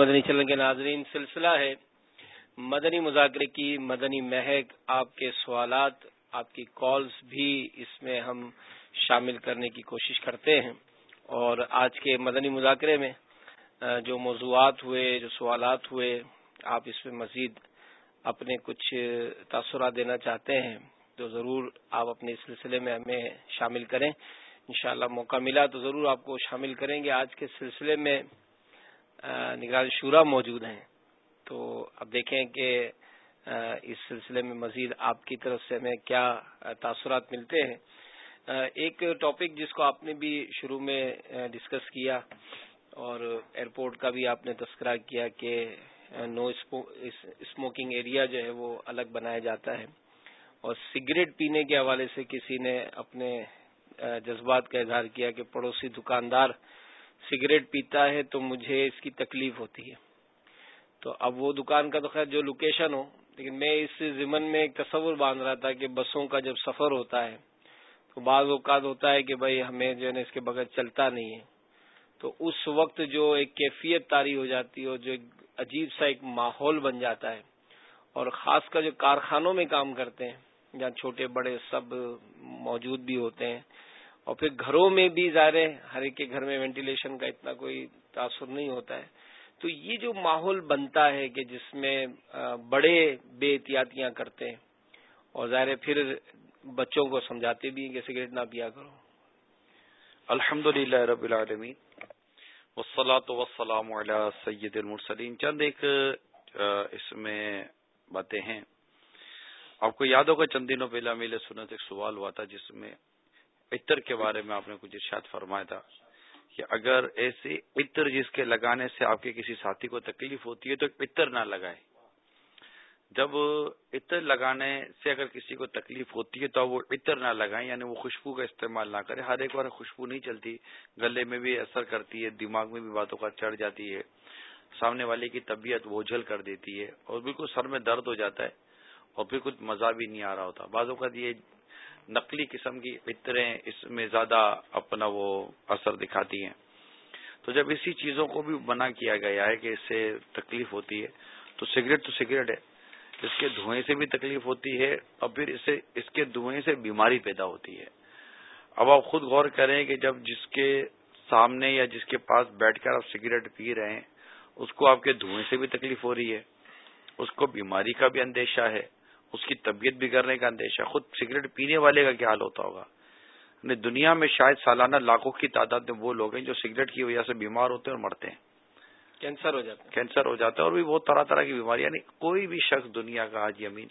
مدنی چلن کے ناظرین، سلسلہ ہے مدنی مذاکرے کی مدنی مہک، آپ کے سوالات، آپ کی کالز بھی اس میں ہم شامل کرنے کی کوشش کرتے ہیں۔ اور آج کے مدنی مذاکرے میں جو موضوعات ہوئے، جو سوالات ہوئے، آپ اس میں مزید اپنے کچھ تاثرات دینا چاہتے ہیں تو ضرور آپ اپنے سلسلے میں ہمیں شامل کریں۔ انشاءاللہ موقع ملا تو ضرور آپ کو شامل کریں گے۔ آج کے سلسلے میں نگران شورا موجود ہیں۔ تو اب دیکھیں کہ اس سلسلے میں مزید آپ کی طرف سے ہمیں کیا تاثرات ملتے ہیں۔ ایک ٹاپک جس کو آپ نے بھی شروع میں ڈسکس کیا اور ایئرپورٹ کا بھی آپ نے تذکرہ کیا کہ نو اسموکنگ ایریا جو ہے وہ الگ بنایا جاتا ہے۔ اور سگریٹ پینے کے حوالے سے کسی نے اپنے جذبات کا اظہار کیا کہ پڑوسی دکاندار سگریٹ پیتا ہے تو مجھے اس کی تکلیف ہوتی ہے۔ تو اب وہ دکان کا تو خیر جو لوکیشن ہو، لیکن میں اس ضمن میں ایک تصور باندھ رہا تھا کہ بسوں کا جب سفر ہوتا ہے، تو بعض اوقات ہوتا ہے کہ بھائی ہمیں جو ہے اس کے بغیر چلتا نہیں ہے۔ تو اس وقت جو ایک کیفیت تاری ہو جاتی ہے اور جو ایک عجیب سا ایک ماحول بن جاتا ہے۔ اور خاص کر جو کارخانوں میں کام کرتے ہیں، جہاں چھوٹے بڑے سب موجود بھی ہوتے ہیں اور پھر گھروں میں بھی ظاہر ہے، ہر ایک کے گھر میں وینٹیلیشن کا اتنا کوئی تاثر نہیں ہوتا ہے۔ تو یہ جو ماحول بنتا ہے کہ جس میں بڑے بے احتیاطیاں کرتے ہیں، اور ظاہر پھر بچوں کو سمجھاتے بھی ہیں کہ سگریٹ نہ پیا کرو۔ الحمد للہ رب العالمین۔ وسلاۃ وسلام علی سید المرسلین۔ چند ایک اس میں باتیں ہیں۔ آپ کو یاد ہوگا، چند دنوں پہلے میرے سنت ایک سوال ہوا تھا، جس میں عطر کے بارے میں آپ نے کچھ ارشاد فرمایا تھا کہ اگر ایسے عطر جس کے لگانے سے آپ کے کسی ساتھی کو تکلیف ہوتی ہے تو عطر نہ لگائے۔ جب عطر لگانے سے اگر کسی کو تکلیف ہوتی ہے تو وہ عطر نہ لگائیں یعنی وہ خوشبو کا استعمال نہ کرے ہر ایک بار خوشبو نہیں چلتی، گلے میں بھی اثر کرتی ہے، دماغ میں بھی باتوں کا چڑھ جاتی ہے، سامنے والے کی طبیعت بوجھل کر دیتی ہے اور بالکل سر میں درد ہو جاتا ہے اور پھر کچھ مزہ بھی نہیں آ رہا ہوتا۔ بعض اوقات یہ نقلی قسم کی عطریں اس میں زیادہ اپنا وہ اثر دکھاتی ہیں۔ تو جب اسی چیزوں کو بھی بنا کیا گیا ہے کہ اس سے تکلیف ہوتی ہے، تو سگریٹ تو سگریٹ ہے۔ اس کے دھوئیں سے بھی تکلیف ہوتی ہے اور پھر اسے، اس کے دھوئیں سے بیماری پیدا ہوتی ہے۔ اب آپ خود غور کریں کہ جب جس کے سامنے یا جس کے پاس بیٹھ کر آپ سگریٹ پی رہے ہیں، اس کو آپ کے دھوئیں سے بھی تکلیف ہو رہی ہے۔ اس کو بیماری کا بھی اندیشہ ہے۔ اس کی طبیعت بگڑنے کا اندیشہ خود سگریٹ پینے والے کا کیا حال ہوتا ہوگا؟ یعنی دنیا میں شاید سالانہ لاکھوں کی تعداد میں وہ لوگ ہیں جو سگریٹ کی وجہ سے بیمار ہوتے ہیں اور مرتے ہیں۔ کینسر ہو جاتا ہے۔ کینسر ہو جاتا ہے اور بھی بہت طرح طرح کی بیماری یعنی کوئی بھی شخص دنیا کا آج یمین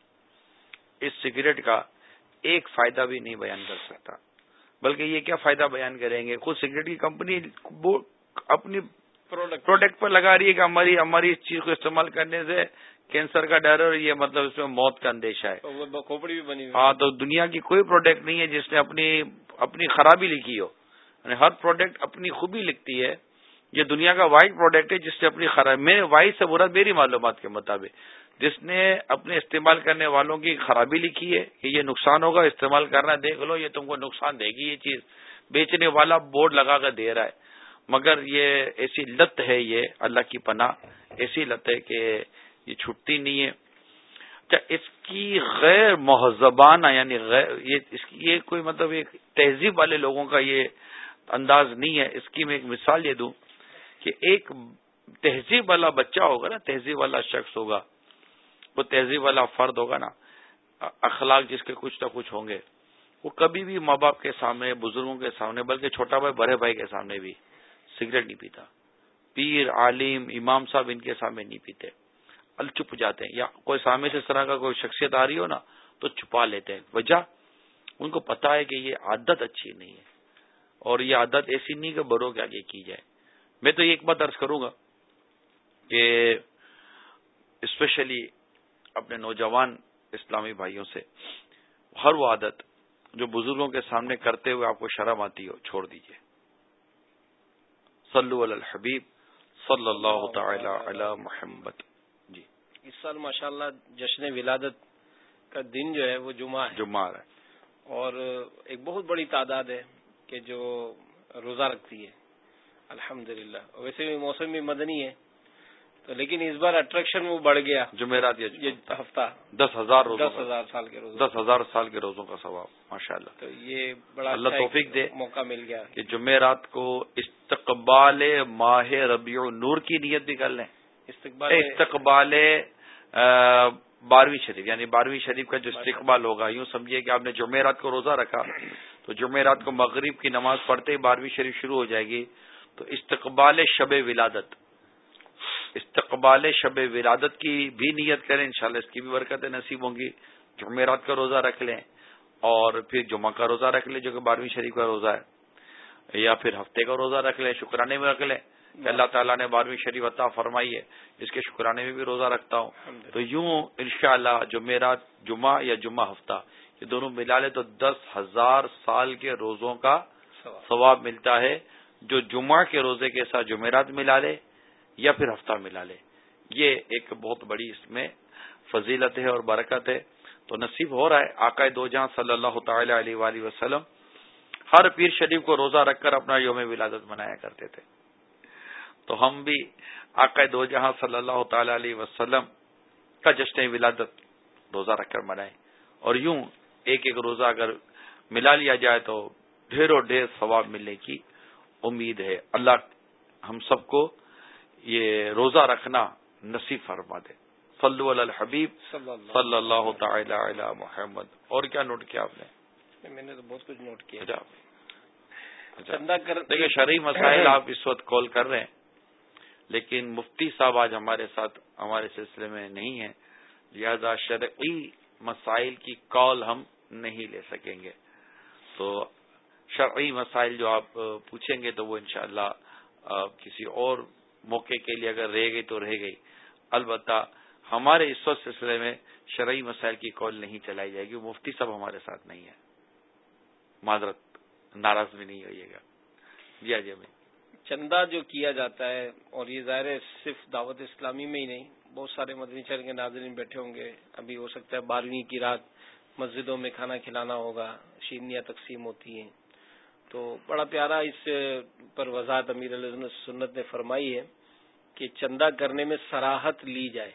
اس سگریٹ کا ایک فائدہ بھی نہیں بیان کر سکتا۔ بلکہ یہ کیا فائدہ بیان کریں گے؟ خود سگریٹ کی کمپنی اپنی پروڈکٹ پر لگا رہی ہے کہ ہماری ہماری اس چیز کو استعمال کرنے سے کینسر کا ڈر اور یہ مطلب اس میں موت کا اندیشہ ہے۔ کھوپڑی بھی بنی ہاں تو دنیا کی کوئی پروڈکٹ نہیں ہے جس نے اپنی اپنی خرابی لکھی ہو۔ یعنی ہر پروڈکٹ اپنی خوبی لکھتی ہے۔ یہ دنیا کا وائٹ پروڈکٹ ہے جس سے اپنی خرابی میں وائٹ سے برا میری معلومات کے مطابق۔ جس نے اپنے استعمال کرنے والوں کی خرابی لکھی ہے کہ یہ نقصان ہوگا۔ استعمال کرنا دیکھ لو یہ تم کو نقصان دے گی یہ چیز۔ بیچنے والا بورڈ لگا کر دے رہا ہے۔ مگر یہ ایسی لت ہے یہ اللہ کی پناہ۔ ایسی لت ہے کہ یہ چھٹتی نہیں ہے۔ اچھا اس کی غیر مہذبانہ یعنی غیر، یہ اس کی، یہ کوئی مطلب ایک تہذیب والے لوگوں کا یہ انداز نہیں ہے۔ اس کی میں ایک مثال یہ دوں کہ ایک تہذیب والا بچہ ہوگا نا، تہذیب والا شخص ہوگا، وہ تہذیب والا فرد ہوگا نا، اخلاق جس کے کچھ نہ کچھ ہوں گے، وہ کبھی بھی ماں باپ کے سامنے، بزرگوں کے سامنے، بلکہ چھوٹا بھائی، بڑے بھائی کے سامنے بھی سگریٹ نہیں پیتا۔ پیر، عالم، امام صاحب ان کے سامنے نہیں پیتے۔ چپ جاتے ہیں یا کوئی سامنے سے اس طرح کا کوئی شخصیت آ رہی ہو نا، تو چھپا لیتے ہیں۔ وجہ، ان کو پتا ہے کہ یہ عادت اچھی نہیں ہے۔ اور یہ عادت ایسی نہیں کہ برو کے آگے کی جائے۔ میں تو یہ ایک بات ارض کروں گا کہ اسپیشلی اپنے نوجوان اسلامی بھائیوں سے، ہر وہ عادت جو بزرگوں کے سامنے کرتے ہوئے آپ کو شرم آتی ہو، چھوڑ دیجیے صلو علی الحبیب، صلی اللہ تعالی علی محمد۔ اس سال ماشاء اللہ جشن ولادت کا دن جو ہے وہ جمعہ ہے۔ جمعہ ہے۔ اور ایک بہت بڑی تعداد ہے کہ جو روزہ رکھتی ہے۔ الحمد للہ ویسے بھی موسم بھی مدنی ہے۔ تو لیکن اس بار اٹریکشن وہ بڑھ گیا۔ جمعرات یہ ہفتہ۔ دس ہزار روز دس ہزار سال کے روز دس ہزار سال کے روزوں کا ثواب ماشاء اللہ تو یہ بڑا اللہ اچھا توفیق دے موقع مل گیا۔ کہ جمعرات کو استقبال ماہ ربیع نور کی نیت بھی کر لیں۔ استقبال استقبال بارہویں شریف یعنی بارہویں شریف کا جو استقبال ہوگا، یوں سمجھیے کہ آپ نے جمعرات کو روزہ رکھا، تو جمعرات کو مغرب کی نماز پڑھتے ہی بارہویں شریف شروع ہو جائے گی۔ تو استقبال شب ولادت، استقبال شب ولادت کی بھی نیت کریں، انشاءاللہ اس کی بھی برکتیں نصیب ہوں گی۔ جمعرات کا روزہ رکھ لیں اور پھر جمعہ کا روزہ رکھ لیں، جو کہ بارہویں شریف کا روزہ ہے، یا پھر ہفتے کا روزہ رکھ لیں، شکرانے میں رکھ لیں۔ کہ اللہ تعالیٰ نے بارہویں شریف عطا فرمائی ہے اس کے شکرانے میں بھی روزہ رکھتا ہوں۔ تو یوں انشاءاللہ شاء جمعرات جمعہ یا جمعہ ہفتہ یہ دونوں ملا لے تو دس ہزار سال کے روزوں کا ثواب۔ ملتا ہے۔ جو جمعہ کے روزے کے ساتھ جمعرات ملا لے یا پھر ہفتہ ملا لے یہ ایک بہت بڑی اس میں فضیلت ہے اور برکت ہے۔ تو نصیب ہو رہا ہے آقائے دو جہاں صلی اللہ تعالی علیہ وآلہ وسلم ہر پیر شریف کو روزہ رکھ کر اپنا یوم ولادت منایا کرتے تھے۔ تو ہم بھی آقائے دو جہاں صلی اللہ تعالی علیہ وسلم کا جشن ولادت روزہ رکھ کر منائیں۔ اور یوں ایک ایک روزہ اگر ملا لیا جائے تو ڈھیروں ڈھیر ثواب ملنے کی امید ہے۔ اللہ ہم سب کو یہ روزہ رکھنا نصیب فرما دے۔ صلو علی الحبیب۔ صلی اللہ تعالی علی محمد۔ اور کیا نوٹ کیا آپ نے؟ میں نے تو بہت کچھ نوٹ کیا۔ دیکھیے شرعی مسائل آپ اس وقت کال کر رہے ہیں۔ لیکن مفتی صاحب آج ہمارے ساتھ ہمارے سلسلے میں نہیں ہیں، لہذا شرعی مسائل کی کال ہم نہیں لے سکیں گے۔ تو شرعی مسائل جو آپ پوچھیں گے تو وہ انشاءاللہ کسی اور موقع کے لیے اگر رہ گئی تو رہ گئی۔ البتہ ہمارے اس وقت سلسلے میں شرعی مسائل کی کال نہیں چلائی جائے گی مفتی صاحب ہمارے ساتھ نہیں ہے معذرت، ناراض بھی نہیں ہوئیے گا۔ جی, ہاں جی، آج میں چندہ جو کیا جاتا ہے اور یہ ظاہر ہے صرف دعوت اسلامی میں ہی نہیں بہت سارے مدنی چل کے ناظرین بیٹھے ہوں گے۔ ابھی ہو سکتا ہے بارہویں کی رات مسجدوں میں کھانا کھلانا ہوگا شیرنیاں تقسیم ہوتی ہیں۔ تو بڑا پیارا اس پر وضاحت امیر سنت نے فرمائی ہے کہ چندہ کرنے میں سراہت لی جائے۔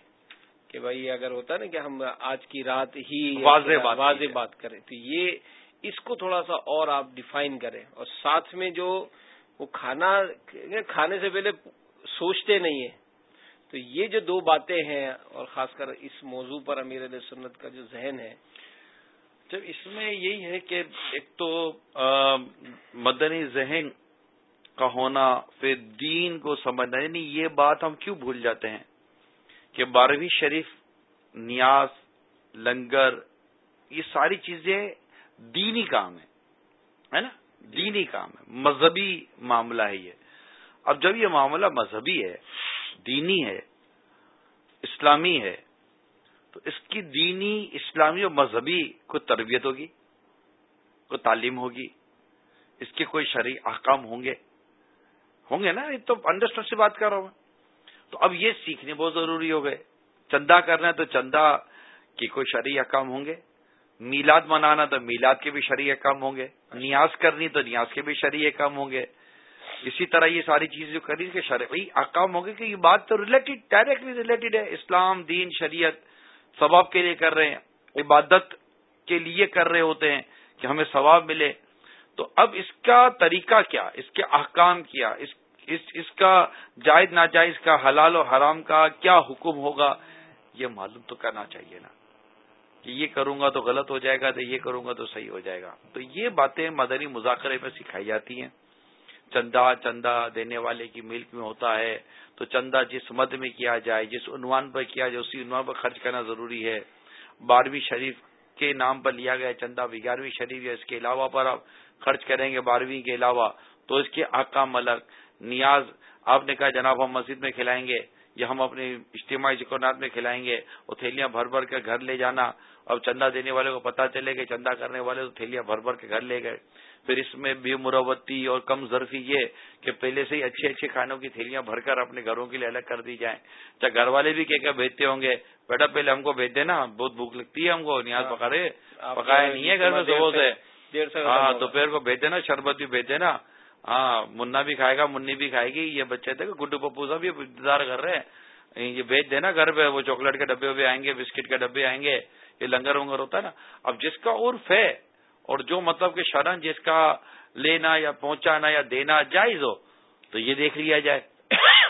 کہ بھائی اگر ہوتا ہے نا کہ ہم آج کی رات ہی واضح واضح بات کریں تو یہ اس کو تھوڑا سا اور آپ ڈیفائن کریں۔ اور ساتھ میں جو وہ کھانا کھانے سے پہلے سوچتے نہیں ہیں۔ تو یہ جو دو باتیں ہیں اور خاص کر اس موضوع پر امیر علیہ سنت کا جو ذہن ہے جب اس میں یہی ہے کہ ایک تو مدنی ذہن کا ہونا، پھر دین کو سمجھنا یعنی یہ بات ہم کیوں بھول جاتے ہیں؟ کہ بارہویں شریف، نیاز، لنگر، یہ ساری چیزیں دینی کام ہے نا؟ دینی کام ہے، مذہبی معاملہ ہے۔ یہ اب جب یہ معاملہ مذہبی ہے، دینی ہے، اسلامی ہے، تو اس کی دینی، اسلامی اور مذہبی کوئی تربیت ہوگی؟ کوئی تعلیم ہوگی؟ اس کے کوئی شرعی احکام ہوں گے؟ ہوں گے نا؟ یہ تو انڈرسٹینڈ سے بات کر رہا ہوں تو اب یہ سیکھنے بہت ضروری ہو گئے۔ چندہ کرنا ہے تو چندہ کی کوئی شرعی احکام ہوں گے؟ میلاد منانا تو میلاد کے بھی شرعی کام ہوں گے نیاز کرنی تو نیاز کے بھی شرعی کام ہوں گے۔ اسی طرح یہ ساری چیزیں جو کری کہ شرعی احکام ہوں گے کہ یہ بات تو ریلیٹڈ ڈائریکٹلی ریلیٹڈ ہے۔ اسلام دین شریعت ثواب کے لیے کر رہے ہیں عبادت کے لیے کر رہے ہوتے ہیں کہ ہمیں ثواب ملے۔ تو اب اس کا طریقہ کیا؟ اس کے احکام کیا؟ اس اس, اس کا جائز ناجائز کا حلال و حرام کا کیا حکم ہوگا؟ یہ معلوم تو کرنا چاہیے نا۔ کہ یہ کروں گا تو غلط ہو جائے گا، تو یہ کروں گا تو صحیح ہو جائے گا۔ تو یہ باتیں مدنی مذاکرے میں سکھائی جاتی ہیں۔ چندہ چندہ دینے والے کی ملک میں ہوتا ہے، تو چندہ جس مد میں کیا جائے، جس عنوان پر کیا جائے، اسی عنوان پر خرچ کرنا ضروری ہے۔ بارہویں شریف کے نام پر لیا گیا چندہ، گیارہویں شریف یا اس کے علاوہ پر آپ خرچ کریں گے بارہویں کے علاوہ، تو اس کے آکام الگ نیاز، آپ نے کہا جناب ہم مسجد میں کھلائیں گے یا ہم اپنے اجتماعی ذکرنات میں کھلائیں گے اور تھیلیاں بھر بھر کے گھر لے جانا اب چندہ دینے والے کو پتا چلے کہ چندہ کرنے والے تو تھیلیاں بھر بھر کے گھر لے گئے۔ پھر اس میں بھی مروتی اور کم ظرفی یہ کہ پہلے سے ہی اچھے اچھے کھانوں کی تھیلیاں بھر کر اپنے گھروں کے لیے الگ کر دی جائیں۔ چاہے گھر والے بھی کہہ کر بھیجتے ہوں گے بیٹا پہلے ہم کو بھیج دینا بہت بھوک لگتی ہے ہم کو نیاز ہاں۔ پکا رہے پکایا نہیں ہے گھر میں صبح سے ہاں دوپہر کو بھیج دینا شربت بھی بھیج دینا۔ ہاں منا بھی کھائے گا منی بھی کھائے گی یہ بچے تھے گڈو پپو بھی انتظار کر رہے ہیں۔ یہ بیچ دینا گھر پہ وہ چاکلیٹ کے ڈبے وبے آئیں گے بسکٹ کے ڈبے آئیں گے۔ یہ لنگر ونگر ہوتا ہے نا۔ اب جس کا عرف ہے اور جو مطلب کہ شرن جس کا لینا یا پہنچانا یا دینا جائز ہو، تو یہ دیکھ لیا جائے۔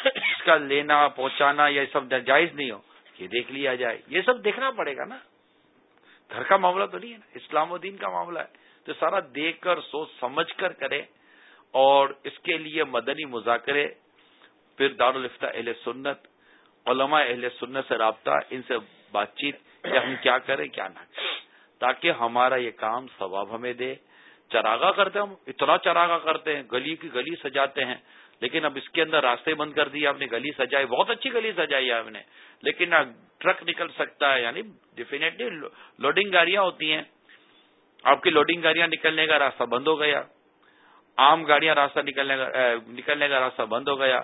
اس کا لینا، پہنچانا یا سب جائز نہیں ہو، یہ دیکھ لیا جائے۔ یہ سب دیکھنا پڑے گا نا۔ گھر کا معاملہ تو نہیں ہے نا، اسلام و دین کا معاملہ ہے۔ تو سارا دیکھ کر، سوچ سمجھ کر کرے اور اس کے لیے مدنی مذاکرے، پھر دارالفتہ اہل سنت، علماء اہل سنت سے رابطہ، ان سے بات چیت کہ ہم کیا کریں، کیا نہ کریں۔ تاکہ ہمارا یہ کام ثواب ہمیں دے۔ چراغا کرتے ہم، اتنا چراغا کرتے ہیں، گلی کی گلی سجاتے ہیں۔ لیکن اب اس کے اندر راستے بند کر دیے، آپ نے گلی سجائی، بہت اچھی گلی سجائی ہے ہم نے۔ لیکن ٹرک نکل سکتا ہے یعنی ڈیفینیٹلی لوڈنگ گاڑیاں ہوتی ہیں۔ آپ کی لوڈنگ گاڑیاں نکلنے کا راستہ بند ہو گیا۔ عام گاڑیاں راستہ نکلنے کا نکلنے کا راستہ بند ہو گیا۔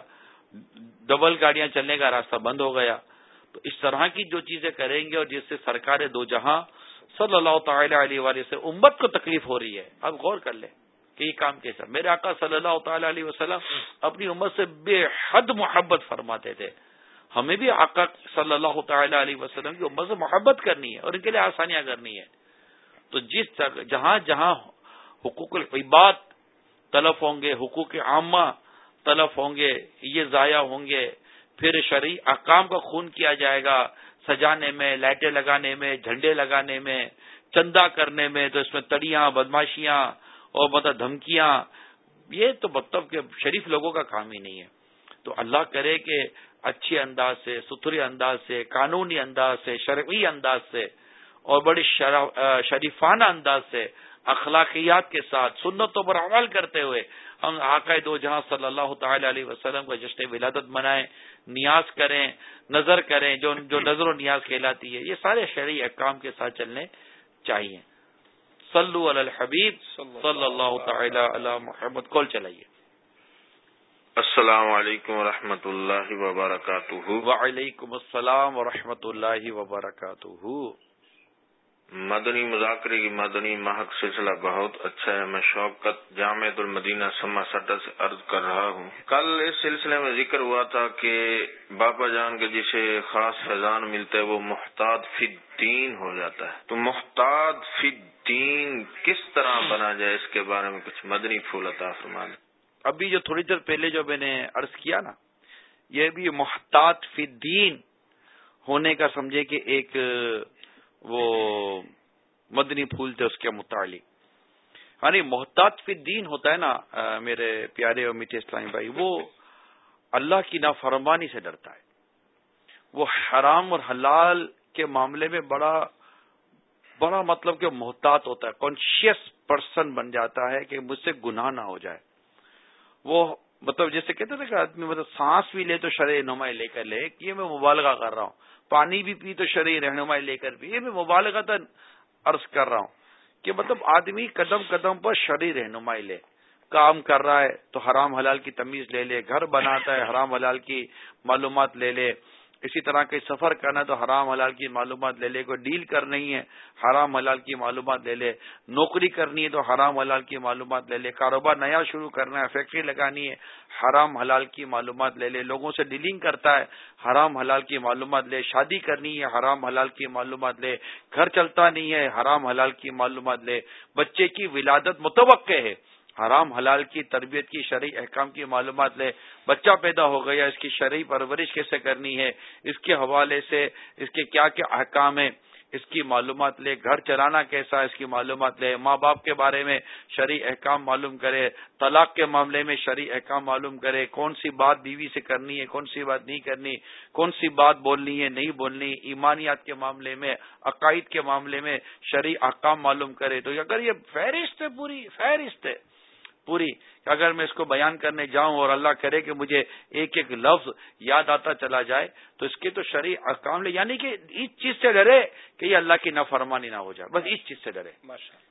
ڈبل گاڑیاں چلنے کا راستہ بند ہو گیا۔ تو اس طرح کی جو چیزیں کریں گے اور جس سے سرکار دو جہاں صلی اللہ تعالی علیہ وآلہ سے امت کو تکلیف ہو رہی ہے اب غور کر لیں کہ یہ کام کیسا۔ میرے آقا صلی اللہ تعالی علیہ وسلم اپنی امت سے بے حد محبت فرماتے تھے۔ ہمیں بھی آقا صلی اللہ تعالی علیہ وسلم کی امت سے محبت کرنی ہے اور ان کے لیے آسانیاں کرنی ہے تو جس جہاں جہاں حقوق العباد تلف ہوں گے، حقوق عامہ تلف ہوں گے، یہ ضائع ہوں گے پھر شرعی احکام کا خون کیا جائے گا، سجانے میں، لائٹیں لگانے میں، جھنڈے لگانے میں، چندہ کرنے میں، تو اس میں تڑیاں، بدماشیاں اور مطلب دھمکیاں۔ یہ تو مطلب کہ شریف لوگوں کا کام ہی نہیں ہے۔ تو اللہ کرے کہ اچھے انداز سے، ستھرے انداز سے، قانونی انداز سے، شرعی انداز سے اور بڑی شریفانہ انداز سے اخلاقیات کے ساتھ، سنتوں پر عمل کرتے ہوئے ہم آقا دو جہاں صلی اللہ تعالی علیہ وسلم کا جشن ولادت منائیں۔ نیاز کریں نظر کریں جو جو نظر و نیاز کہلاتی ہے یہ سارے شرعی احکام کے ساتھ چلنے چاہیے۔ صلو علی الحبیب صلی اللہ تعالی علی محمد۔ کول چلائیے۔ السلام علیکم و اللہ وبرکاتہ۔ وعلیکم السلام و اللہ وبرکاتہ۔ مدنی مذاکرے کی مدنی مہک سلسلہ بہت اچھا ہے۔ میں شوقت جامع المدینہ سما سٹا سے عرض کر رہا ہوں۔ کل اس سلسلے میں ذکر ہوا تھا کہ باپا جان کے جسے خاص فیضان ملتا ہے، وہ محتاط فی دین ہو جاتا ہے۔ تو محتاط فی دین کس طرح بنا جائے، اس کے بارے میں کچھ مدنی پھول عطا فرمان ابھی جو تھوڑی دیر پہلے جو میں نے عرض کیا نا، یہ بھی محتاط فی دین ہونے کا سمجھے کہ ایک وہ مدنی پھول تھے اس کے متعلق۔ یعنی محتاط فی دین ہوتا ہے نا میرے پیارے اور میٹھے اسلامی بھائی، وہ اللہ کی نافرمانی سے ڈرتا ہے۔ وہ حرام اور حلال کے معاملے میں بڑا بڑا مطلب کہ محتاط ہوتا ہے کانشیس پرسن بن جاتا ہے کہ مجھ سے گناہ نہ ہو جائے۔ وہ مطلب جیسے کہتے تھے کہ آدمی مطلب سانس بھی لے تو شرح نمائی لے کر لے کہ یہ میں مبالغہ کر رہا ہوں۔ پانی بھی پی تو شرعی رہنمائی لے کر بھی۔ یہ میں مبالغت عرض کر رہا ہوں کہ مطلب آدمی قدم قدم پر شرعی رہنمائی لے۔ کام کر رہا ہے تو حرام حلال کی تمیز لے لے، گھر بناتا ہے حرام حلال کی معلومات لے لے۔ اسی طرح کے سفر کرنا ہے تو حرام حلال کی معلومات لے لے، کوئی ڈیل کرنی ہے، حرام حلال کی معلومات لے لے۔ نوکری کرنی ہے تو حرام حلال کی معلومات لے لے۔ کاروبار نیا شروع کرنا ہے، فیکٹری لگانی ہے، حرام حلال کی معلومات لے لے۔ لوگوں سے ڈیلنگ کرتا ہے، حرام حلال کی معلومات لے۔ شادی کرنی ہے، حرام حلال کی معلومات لے۔ گھر چلتا نہیں ہے، حرام حلال کی معلومات لے۔ بچے کی ولادت متوقع ہے۔ حرام حلال کی، تربیت کی، شرعی احکام کی معلومات لے، بچہ پیدا ہو گیا، اس کی شرعی پرورش کیسے کرنی ہے، اس کے حوالے سے، اس کے کیا کیا احکام ہیں؟ اس کی معلومات لے، گھر چلانا کیسا، اس کی معلومات لے۔ ماں باپ کے بارے میں شرعی احکام معلوم کرے، طلاق کے معاملے میں شرعی احکام معلوم کرے۔ کون سی بات بیوی سے کرنی ہے، کون سی بات نہیں کرنی، کون سی بات بولنی ہے، نہیں بولنی، ایمانیات کے معاملے میں، عقائد کے معاملے میں شرعی احکام معلوم کرے۔ تو اگر یہ فہرست ہے، پوری فہرست ہے۔ پوری کہ اگر میں اس کو بیان کرنے جاؤں اور اللہ کرے کہ مجھے ایک ایک لفظ یاد آتا چلا جائے تو اس کے تو شرع احکام لے یعنی کہ اس چیز سے ڈرے کہ یہ اللہ کی نافرمانی نہ ہو جائے بس اس چیز سے ڈرے۔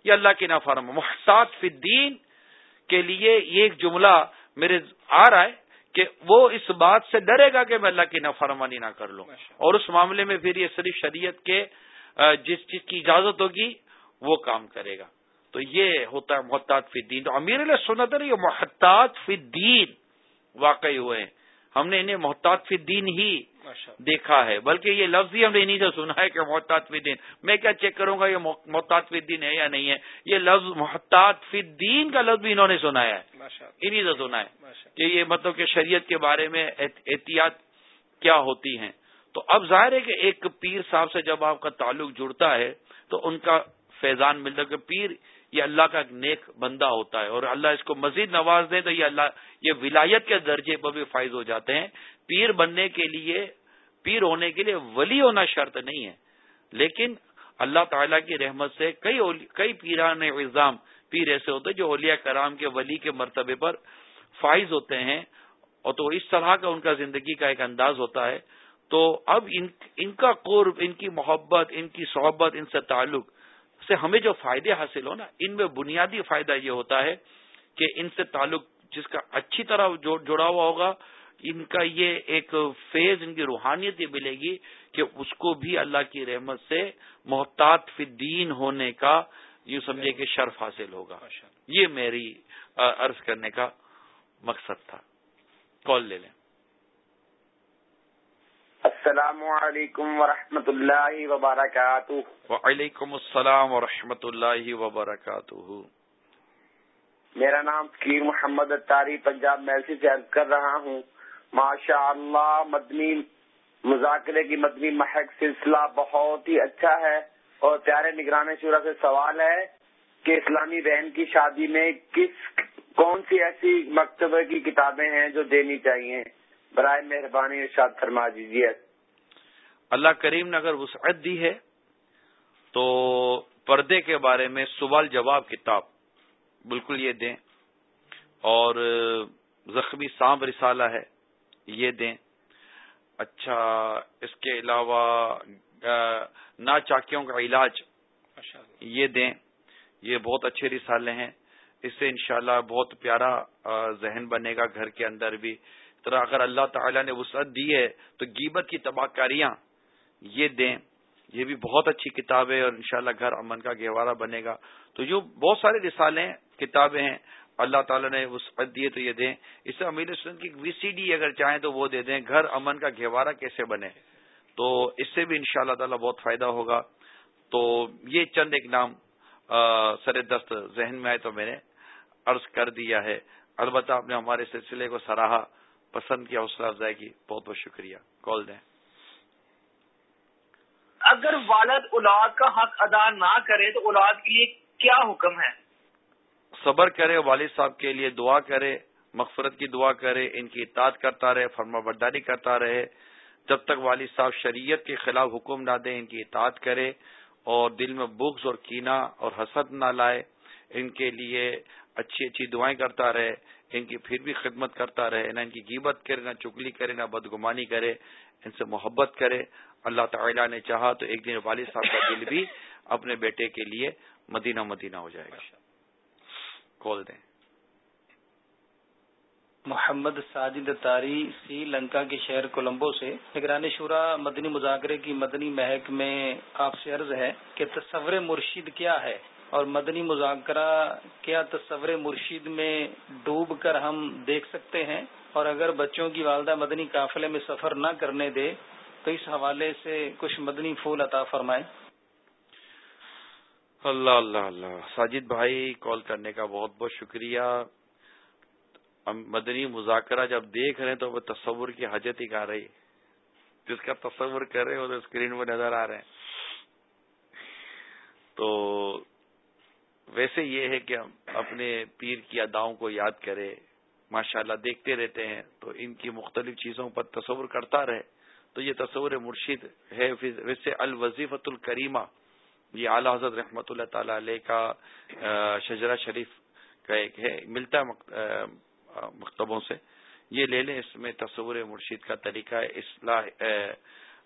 یہ اللہ کی نافرم محساط فی الدین کے لیے یہ ایک جملہ میرے آ رہا ہے کہ وہ اس بات سے ڈرے گا کہ میں اللہ کی نافرمانی نہ کر لوں۔ اور اس معاملے میں پھر یہ صرف شریعت کے جس چیز کی اجازت ہوگی وہ کام کرے گا۔ تو یہ ہوتا ہے محتاط فی دین تو امیر علیہ سنت یہ محتاط فی دین واقعی ہوئے ہیں۔ ہم نے انہیں محتاط فی دین ہی دیکھا ہے بلکہ یہ لفظ ہی ہم نے انہیں سے سنا ہے کہ محتاط فی دین میں کیا چیک کروں گا یہ محتاط فی دین ہے یا نہیں ہے؟ یہ لفظ محتاط فی دین کا لفظ بھی انہوں نے سنا ہے۔ انہیں سے سنا ہے کہ یہ مطلب کہ شریعت کے بارے میں احتیاط کیا ہوتی ہیں۔ تو اب ظاہر ہے کہ ایک پیر صاحب سے جب آپ کا تعلق جڑتا ہے تو ان کا فیضان ملتا ہے کہ پیر یہ اللہ کا ایک نیک بندہ ہوتا ہے اور اللہ اس کو مزید نواز دے تو یہ اللہ، یہ ولایت کے درجے پر بھی فائز ہو جاتے ہیں۔ پیر بننے کے لیے، پیر ہونے کے لیے ولی ہونا شرط نہیں ہے۔ لیکن اللہ تعالیٰ کی رحمت سے کئی کئی پیران الزام پیر ایسے ہوتے ہیں جو اولیاء کرام کے ولی کے مرتبے پر فائز ہوتے ہیں اور تو اس طرح کا ان کا زندگی کا ایک انداز ہوتا ہے۔ تو اب ان ان کا قرب، ان کی محبت، ان کی صحبت، ان سے تعلق سے ہمیں جو فائدے حاصل ہو نا ان میں بنیادی فائدہ یہ ہوتا ہے کہ ان سے تعلق جس کا اچھی طرح جڑا ہوا ہوگا ان کا یہ ایک فیض ان کی روحانیت یہ ملے گی کہ اس کو بھی اللہ کی رحمت سے محتاط فی دین ہونے کا یوں سمجھے کہ شرف حاصل ہوگا۔ یہ میری عرض کرنے کا مقصد تھا۔ کال لے لیں۔ السلام علیکم ورحمۃ اللہ وبرکاتہ۔ وعلیکم السلام ورحمۃ اللہ وبرکاتہ۔ میرا نام فکیر محمد اتاری پنجاب میل سے عرض کر رہا ہوں۔ ماشاء اللہ مدنی مذاکرے کی مدنی محک سلسلہ بہت ہی اچھا ہے۔ اور پیارے نگران شورا سے سوال ہے کہ اسلامی بہن کی شادی میں کس کون سی ایسی مکتبہ کی کتابیں ہیں جو دینی چاہیے؟ برائے مہربانی ارشاد فرما دیجیے۔ اللہ کریم نے اگر وسعت دی ہے تو پردے کے بارے میں سوال جواب کتاب بالکل یہ دیں اور زخمی سانپ رسالہ ہے، یہ دیں۔ اچھا اس کے علاوہ نا چاکیوں کا علاج، یہ دیں۔ یہ بہت اچھے رسالے ہیں۔ اس سے انشاءاللہ بہت پیارا ذہن بنے گا گھر کے اندر بھی۔ طرح اگر اللہ تعالیٰ نے وسعت دی ہے تو گیبت کی تباہ کاریاں یہ دیں۔ یہ بھی بہت اچھی کتاب ہے اور انشاءاللہ گھر امن کا گہوارہ بنے گا۔ تو جو بہت سارے رسالے ہیں، کتابیں ہیں، اللہ تعالیٰ نے وسعت دیے تو یہ دیں۔ اس سے امیر سن کی وی سی ڈی اگر چاہیں تو وہ دے دیں۔ گھر امن کا گہوارہ کیسے بنے؟ تو اس سے بھی ان شاء اللہ تعالیٰ بہت فائدہ ہوگا۔ تو یہ چند ایک نام سر دست ذہن میں آئے تو میں نے عرض کر دیا ہے۔ البتہ آپ نے ہمارے سلسلے کو سراہا، پسند کیا، حوصلہ افزائی کی، بہت بہت شکریہ۔ کال دیں۔ اگر والد اولاد کا حق ادا نہ کرے تو اولاد کے لیے کیا حکم ہے؟ صبر کرے، والد صاحب کے لیے دعا کرے، مغفرت کی دعا کرے، ان کی اطاعت کرتا رہے، فرما برداری کرتا رہے۔ جب تک والد صاحب شریعت کے خلاف حکم نہ دیں، ان کی اطاعت کرے اور دل میں بغض اور کینا اور حسد نہ لائے، ان کے لیے اچھی اچھی دعائیں کرتا رہے۔ ان کی پھر بھی خدمت کرتا رہے، نہ ان کی گیبت کرے، نہ چگلی کرے، نہ بدگمانی کرے۔ ان سے محبت کرے۔ اللہ تعالیٰ نے چاہا تو ایک دن والد صاحب کا دل بھی اپنے بیٹے کے لیے مدینہ مدینہ ہو جائے گا۔ کال دیں۔ محمد ساجد تاری سری لنکا کے شہر کولمبو سے۔ نگرانی شورا مدنی مذاکرے کی مدنی مہک میں آپ سے عرض ہے کہ تصور مرشید کیا ہے؟ اور مدنی مذاکرہ کیا تصور مرشید میں ڈوب کر ہم دیکھ سکتے ہیں؟ اور اگر بچوں کی والدہ مدنی قافلے میں سفر نہ کرنے دے، تو اس حوالے سے کچھ مدنی پھول عطا فرمائیں۔ اللہ اللہ اللہ۔ ساجد بھائی، کال کرنے کا بہت بہت شکریہ۔ مدنی مذاکرہ جب دیکھ رہے ہیں تو وہ تصور کی حجت ہی کر رہی جس کا تصور کر رہے ہو تو اسکرین میں نظر آ رہے ہیں۔ تو ویسے یہ ہے کہ ہم اپنے پیر کی اداؤں کو یاد کرے ماشاء اللہ دیکھتے رہتے ہیں، تو ان کی مختلف چیزوں پر تصور کرتا رہے۔ تو یہ تصور مرشد ہے ویسے الوظیفت الکریمہ، یہ اعلی حضرت رحمۃ اللہ تعالی علیہ کا شجرا شریف کا ایک ہے، ملتا مکتبوں سے۔ یہ لے لیں، اس میں تصور مرشید کا طریقہ اصلاح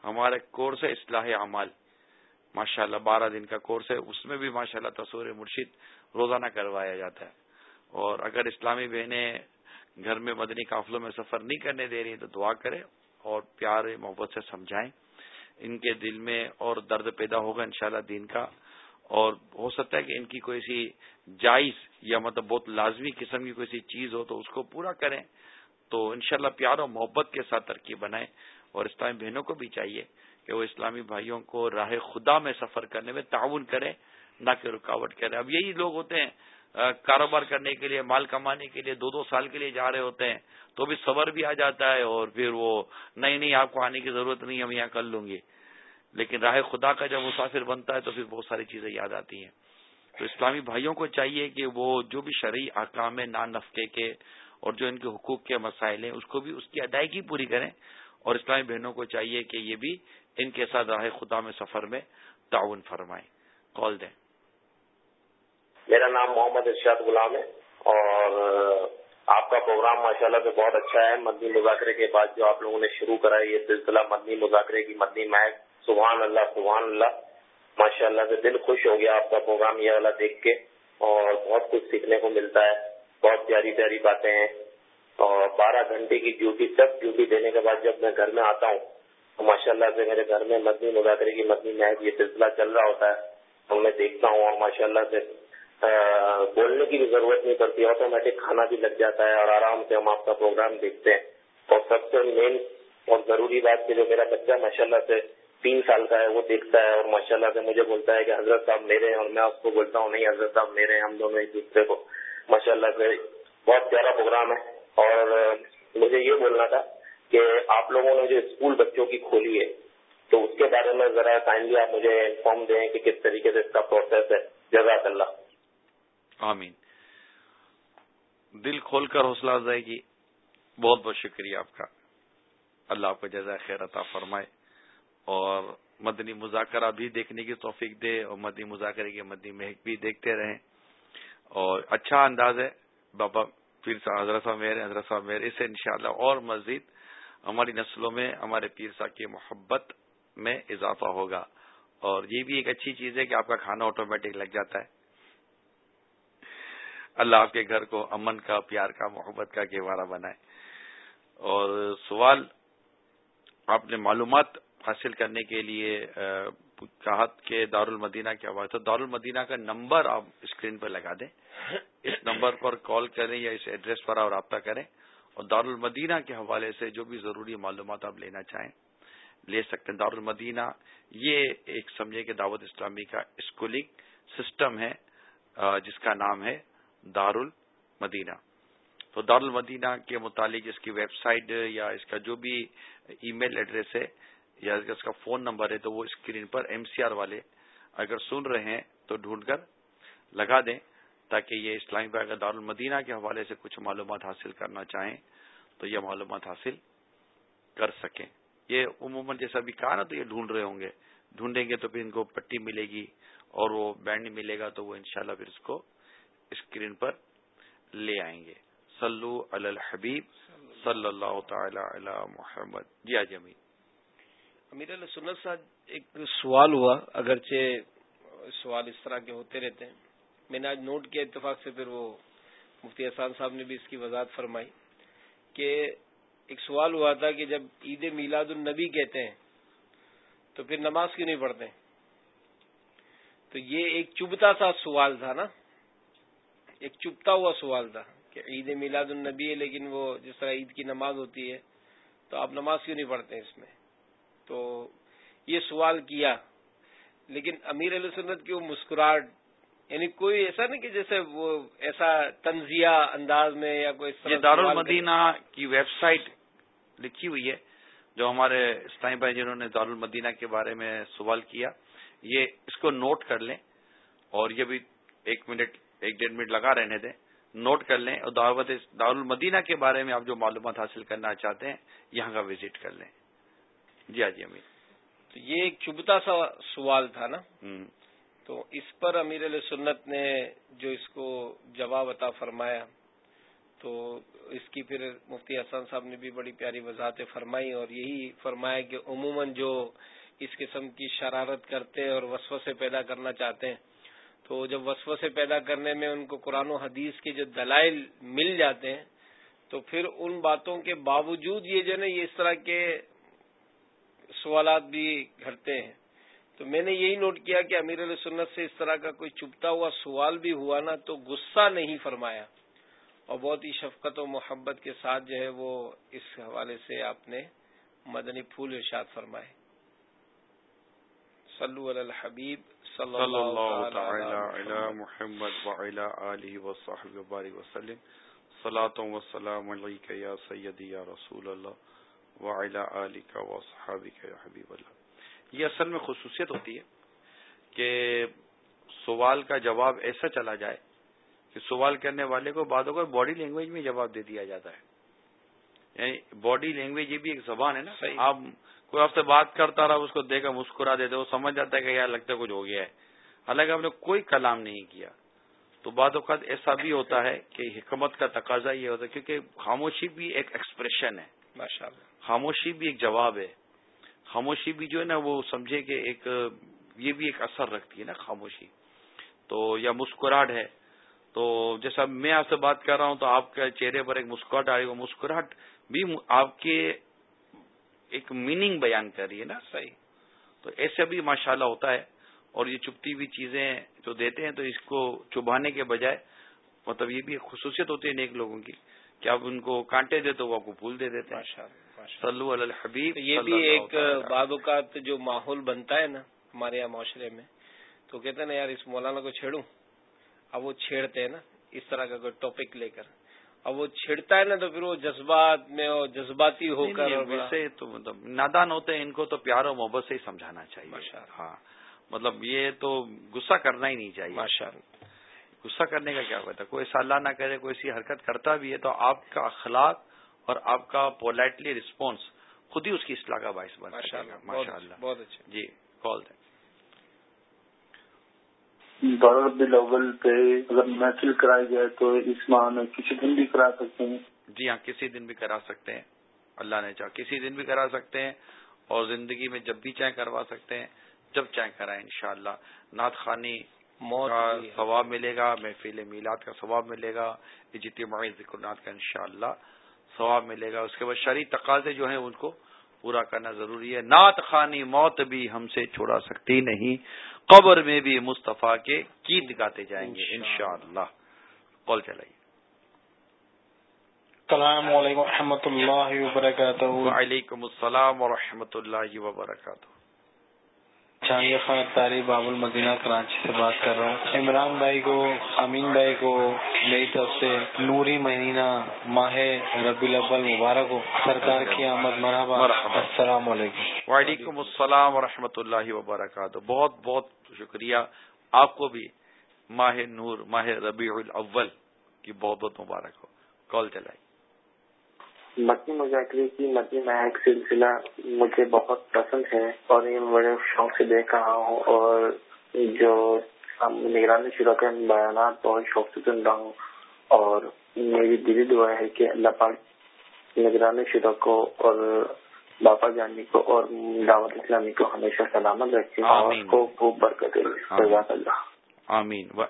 ہمارا کورس ہے اصلاح اعمال۔ ماشاء اللہ بارہ دن کا کورس ہے، اس میں بھی ماشاء اللہ تصور مرشید روزانہ کروایا جاتا ہے۔ اور اگر اسلامی بہنیں گھر میں مدنی قافلوں میں سفر نہیں کرنے دے رہی تو دعا کرے اور پیار محبت سے سمجھائیں۔ ان کے دل میں اور درد پیدا ہوگا انشاءاللہ دین کا۔ اور ہو سکتا ہے کہ ان کی کوئی سی جائز یا مطلب بہت لازمی قسم کی کوئی سی چیز ہو تو اس کو پورا کریں۔ تو انشاءاللہ پیار اور محبت کے ساتھ ترکیب بنائیں اور اسلامی بہنوں کو بھی چاہیے۔ کہ وہ اسلامی بھائیوں کو راہ خدا میں سفر کرنے میں تعاون کریں، نہ کہ رکاوٹ کریں۔ اب یہی لوگ ہوتے ہیں کاروبار کرنے کے لیے، مال کمانے کے لیے، دو دو سال کے لیے جا رہے ہوتے ہیں، تو بھی صبر بھی آ جاتا ہے اور پھر وہ نہیں نہیں، آپ کو آنے کی ضرورت نہیں، ہم یہاں کر لوں گی لیکن راہ خدا کا جب مسافر بنتا ہے تو پھر بہت ساری چیزیں یاد آتی ہیں۔ تو اسلامی بھائیوں کو چاہیے کہ وہ جو بھی شرعی احکام ہے نان نفقے کے اور جو ان کے حقوق کے مسائل ہیں، اس کو بھی، اس کی ادائیگی پوری کریں۔ اور اسلامی بہنوں کو چاہیے کہ یہ بھی ان کے ساتھ راہ خدا میں سفر میں تعاون فرمائیں۔ کال دیں۔ میرا نام محمد ارشاد غلام ہے اور آپ کا پروگرام ماشاءاللہ سے بہت اچھا ہے۔ مدنی مذاکرے کے بعد جو آپ لوگوں نے شروع کرا ہے، یہ سلسلہ مدنی مذاکرے کی مدنی محک سبحان اللہ سبحان اللہ۔ ماشاء اللہ سے دل خوش ہو گیا آپ کا پروگرام یہ والا دیکھ کے۔ اور بہت کچھ سیکھنے کو ملتا ہے۔ بہت پیاری پیاری باتیں ہیں۔ اور بارہ گھنٹے کی ڈیوٹی سب ڈیوٹی دینے کے بعد جب میں گھر میں آتا ہوں تو ماشاء اللہ سے میرے گھر میں مدنی مذاکرے کی مدنی محض یہ سلسلہ چل رہا ہوتا ہے اور میں دیکھتا ہوں اور ماشاء اللہ سے بولنے کی بھی ضرورت نہیں پڑتی آٹومیٹک کھانا بھی لگ جاتا ہے اور آرام سے ہم آپ کا پروگرام دیکھتے ہیں۔ اور سب سے مین اور ضروری بات کہ جو میرا بچہ ماشاء اللہ سے تین سال کا ہے، وہ دیکھتا ہے اور ماشاء اللہ سے مجھے بولتا ہے کہ حضرت صاحب میرے ہیں اور میں اس کو بولتا ہوں، نہیں حضرت صاحب میرے ہیں، ہم دونوں ایک دوسرے کو۔ ماشاء اللہ سے بہت پیارا پروگرام ہے اور مجھے یہ بولنا تھا کہ آپ لوگوں نے جو اسکول بچوں کی کھولی ہے، تو اس کے بارے میں ذرا کائنڈلی آپ مجھے انفارم دیں کہ کس طریقے سے اس کا پروسیس ہے۔ جزاک اللہ۔ آمین۔ دل کھول کر حوصلہ افزائی کی۔ بہت بہت شکریہ آپ کا۔ اللہ آپ کو جزائے خیر عطا فرمائے اور مدنی مذاکرہ بھی دیکھنے کی توفیق دے اور مدنی مذاکرے کی مدنی مہک بھی دیکھتے رہیں۔ اور اچھا انداز ہے۔ بابا پیر صاحب، حضرت صاحب میرے، حضرت صاحب میرے، اس سے انشاءاللہ اور مزید ہماری نسلوں میں، ہمارے پیر صاحب کی محبت میں اضافہ ہوگا۔ اور یہ بھی ایک اچھی چیز ہے کہ آپ کا کھانا آٹومیٹک لگ جاتا ہے۔ اللہ آپ کے گھر کو امن کا، پیار کا، محبت کا گہوارہ بنائے۔ اور سوال آپ نے معلومات حاصل کرنے کے لیے کہا کہ دار المدینہ کیا ہوا تو دار المدینہ کا نمبر آپ اسکرین پر لگا دیں۔ اس نمبر پر کال کریں یا اس ایڈریس پر آپ رابطہ کریں۔ اور دار المدینہ کے حوالے سے جو بھی ضروری معلومات آپ لینا چاہیں، لے سکتے ہیں۔ دار المدینہ یہ ایک سمجھے کہ دعوت اسلامی کا اسکولنگ سسٹم ہے جس کا نام ہے دار المدینہ تو دار المدینہ کے متعلق اس کی ویب سائٹ یا اس کا جو بھی ای میل ایڈریس ہے یا اس کا فون نمبر ہے، تو وہ اسکرین پر ایم سی آر والے اگر سن رہے ہیں تو ڈھونڈ کر لگا دیں۔ تاکہ یہ اسلامی بھائی اگر دارالمدینہ کے حوالے سے کچھ معلومات حاصل کرنا چاہیں تو یہ معلومات حاصل کر سکیں۔ یہ عموماً جیسا بھی کہا نا تو یہ ڈھونڈ رہے ہوں گے۔ ڈھونڈیں گے تو پھر ان کو پٹی ملے گی اور وہ بینڈ ملے گا تو وہ انشاءاللہ پھر اس کو اسکرین پر لے آئیں گے۔ سلو الحبیب صلی اللہ تعالی علی محمد۔ جی آج امیر علیہ سنت صاحب، ایک سوال ہوا، اگرچہ سوال اس طرح کے ہوتے رہتے ہیں۔ میں نے آج نوٹ کیا اتفاق سے پھر وہ مفتی احسان صاحب نے بھی اس کی وضاحت فرمائی کہ ایک سوال ہوا تھا کہ جب عید میلاد النبی کہتے ہیں تو پھر نماز کیوں نہیں پڑھتے تو یہ ایک چبتا سا سوال تھا نا، ایک چبتا ہوا سوال تھا کہ عید میلاد النبی ہے لیکن وہ جس طرح عید کی نماز ہوتی ہے تو آپ نماز کیوں نہیں پڑھتے اس میں؟ تو یہ سوال کیا، لیکن امیر علیہ سنت کی وہ مسکراہٹ یعنی کوئی ایسا نہیں کہ جیسے وہ ایسا تنزیہ انداز میں یا کوئی یہ دارالمدینہ کی ویب سائٹ لکھی ہوئی ہے جو ہمارے اسلامی بھائی جنہوں نے دارالمدینہ کے بارے میں سوال کیا یہ اس کو نوٹ کر لیں اور یہ بھی ایک منٹ ایک ڈیڑھ منٹ لگا رہنے دیں۔ نوٹ کر لیں اور دارالمدینہ کے بارے میں آپ جو معلومات حاصل کرنا چاہتے ہیں یہاں کا وزٹ کر لیں۔ جی ہاں جی امیر تو یہ ایک چبتا سا سوال تھا نا؟ تو اس پر امیر علیہ سنت نے جو اس کو جواب عطا فرمایا، تو اس کی پھر مفتی حسن صاحب نے بھی بڑی پیاری وضاحتیں فرمائی اور یہی فرمایا کہ عموماً جو اس قسم کی شرارت کرتے اور وسو سے پیدا کرنا چاہتے ہیں، تو جب وسو سے پیدا کرنے میں ان کو قرآن و حدیث کے جو دلائل مل جاتے ہیں، تو پھر ان باتوں کے باوجود یہ جو نا یہ اس طرح کے سوالات بھی گھرتے ہیں۔ تو میں نے یہی نوٹ کیا کہ امیر علیہ سنت سے اس طرح کا کوئی چپتا ہوا سوال بھی ہوا نا تو غصہ نہیں فرمایا اور بہت ہی شفقت و محبت کے ساتھ جو ہے وہ اس حوالے سے آپ نے مدنی پھول ارشاد فرمائے۔ صلو علی الحبیب صلی اللہ علی محمد۔ وعلی آلہ وصحبہ وبارک وسلم صلاة و سلام علیکہ یا سیدی یا رسول اللہ وعلی آلہ وصحبہ یا حبیب اللہ۔ یہ اصل میں خصوصیت ہوتی ہے کہ سوال کا جواب ایسا چلا جائے کہ سوال کرنے والے کو بعد کو باڈی لینگویج میں جواب دے دیا جاتا ہے۔ یعنی باڈی لینگویج یہ بھی ایک زبان ہے نا۔ آپ کوئی آپ سے بات کرتا رہا اس کو دیکھ کر مسکرا دیتے وہ سمجھ جاتا ہے کہ یار لگتا ہے کچھ ہو گیا ہے۔ حالانکہ آپ نے کوئی کلام نہیں کیا۔ تو بعد اوقات ایسا بھی ہوتا ہے کہ حکمت کا تقاضا یہ ہوتا ہے کیونکہ خاموشی بھی ایک ایکسپریشن ہے۔ خاموشی بھی ایک جواب ہے۔ خاموشی بھی جو ہے نا وہ سمجھے کہ ایک، یہ بھی ایک اثر رکھتی ہے نا خاموشی۔ تو یا مسکراہٹ ہے۔ تو جیسا میں آپ سے بات کر رہا ہوں تو آپ کے چہرے پر ایک مسکراہٹ آ رہی ہے۔ مسکراہٹ بھی آپ کے ایک میننگ بیان کر رہی ہے نا، صحیح۔ تو ایسے بھی ماشاءاللہ ہوتا ہے۔ اور یہ چپتی ہوئی چیزیں جو دیتے ہیں تو اس کو چبانے کے بجائے مطلب یہ بھی ایک خصوصیت ہوتی ہے نیک لوگوں کی کہ آپ ان کو کانٹے دے تو وہ آپ کو پھول دے دیتے ہیں۔ سلو الحبیب یہ بھی ایک بعد اوقات جو ماحول بنتا ہے نا ہمارے یہاں معاشرے میں تو کہتے ہیں نا یار اس مولانا کو چھیڑوں۔ اب وہ چھیڑتے ہیں نا اس طرح کا کوئی ٹاپک لے کر۔ اب وہ چھیڑتا ہے نا تو پھر وہ جذبات میں جذباتی ہو کر ویسے تو مطلب نادان ہوتے ہیں ان کو تو پیار و محبت سے ہی سمجھانا چاہیے۔ ہاں مطلب یہ تو غصہ کرنا ہی نہیں چاہیے۔ غصہ کرنے کا کیا ہوتا ہے کوئی سالہ نہ کرے کوئی ایسی حرکت کرتا بھی ہے تو آپ کا اخلاق اور آپ کا پولائٹلی رسپانس خود ہی اس کی اصلاح کا باعث بن ماشاء اللہ بہت اچھا جی کال دیں الاول پہ اگر محفل کرائی جائے تو اس ماہ میں کسی دن بھی کرا سکتے ہیں؟ جی ہاں کسی دن بھی کرا سکتے ہیں۔ اللہ نے چاہ کسی دن بھی کرا سکتے ہیں اور زندگی میں جب بھی چاہے کروا سکتے ہیں جب چاہے کرائیں انشاءاللہ۔ شاء اللہ خانی کا ثواب ملے گا محفل میلاد کا ثواب ملے گا۔ اجتماعی ذکر نات کا انشاءاللہ۔ ثواب ملے گا۔ اس کے بعد شرعی تقاضے جو ہیں ان کو پورا کرنا ضروری ہے۔ نعت خانی موت بھی ہم سے چھوڑا سکتی نہیں۔ قبر میں بھی مصطفیٰ کے گیت گاتے جائیں گے انشاءاللہ۔ کال چلائیے۔ السلام علیکم و رحمۃ اللہ وبرکاتہ۔ وعلیکم السلام و اللہ وبرکاتہ۔ جہانگیر خان تاری باب المدینہ کراچی سے بات کر رہا ہوں۔ عمران بھائی کو امین بھائی کو میری طرف سے نوری مہینہ ماہ ربی الاول مبارک ہو۔ سرکار کی آمد مرحبا۔ السلام علیکم۔ وعلیکم السلام ورحمۃ اللہ وبرکاتہ۔ بہت بہت شکریہ آپ کو بھی ماہ نور ماہ ربیع الاول کی بہت بہت مبارک ہو۔ کال چلائی مدنی مذاکرے کی مدنی مہک سلسلہ مجھے بہت پسند ہے اور یہ بڑے شوق سے دیکھ رہا ہوں اور جو نگرانی شروع کے بیانات بہت شوق سے سن رہا ہوں اور میری دلی دعا ہے کہ اللہ پاک نگرانی شروع کو اور باپا جانی کو اور دعوت اسلامی کو ہمیشہ سلامت رکھے اور کو خوب برکت اللہ۔ آمین۔ و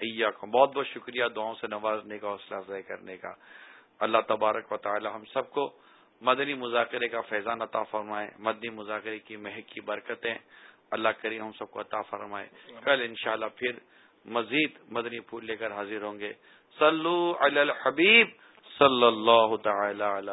بہت بہت شکریہ دعاؤں سے نوازنے کا حوصلہ افزائی کرنے کا۔ اللہ تبارک و تعالی ہم سب کو مدنی مذاکرے کا فیضان عطا فرمائے، مدنی مذاکرے کی مہک کی برکتیں اللہ کریم ہم سب کو عطا فرمائے۔ کل انشاءاللہ پھر مزید مدنی پھول لے کر حاضر ہوں گے۔ صلو علی الحبیب صلی اللہ تعالی علی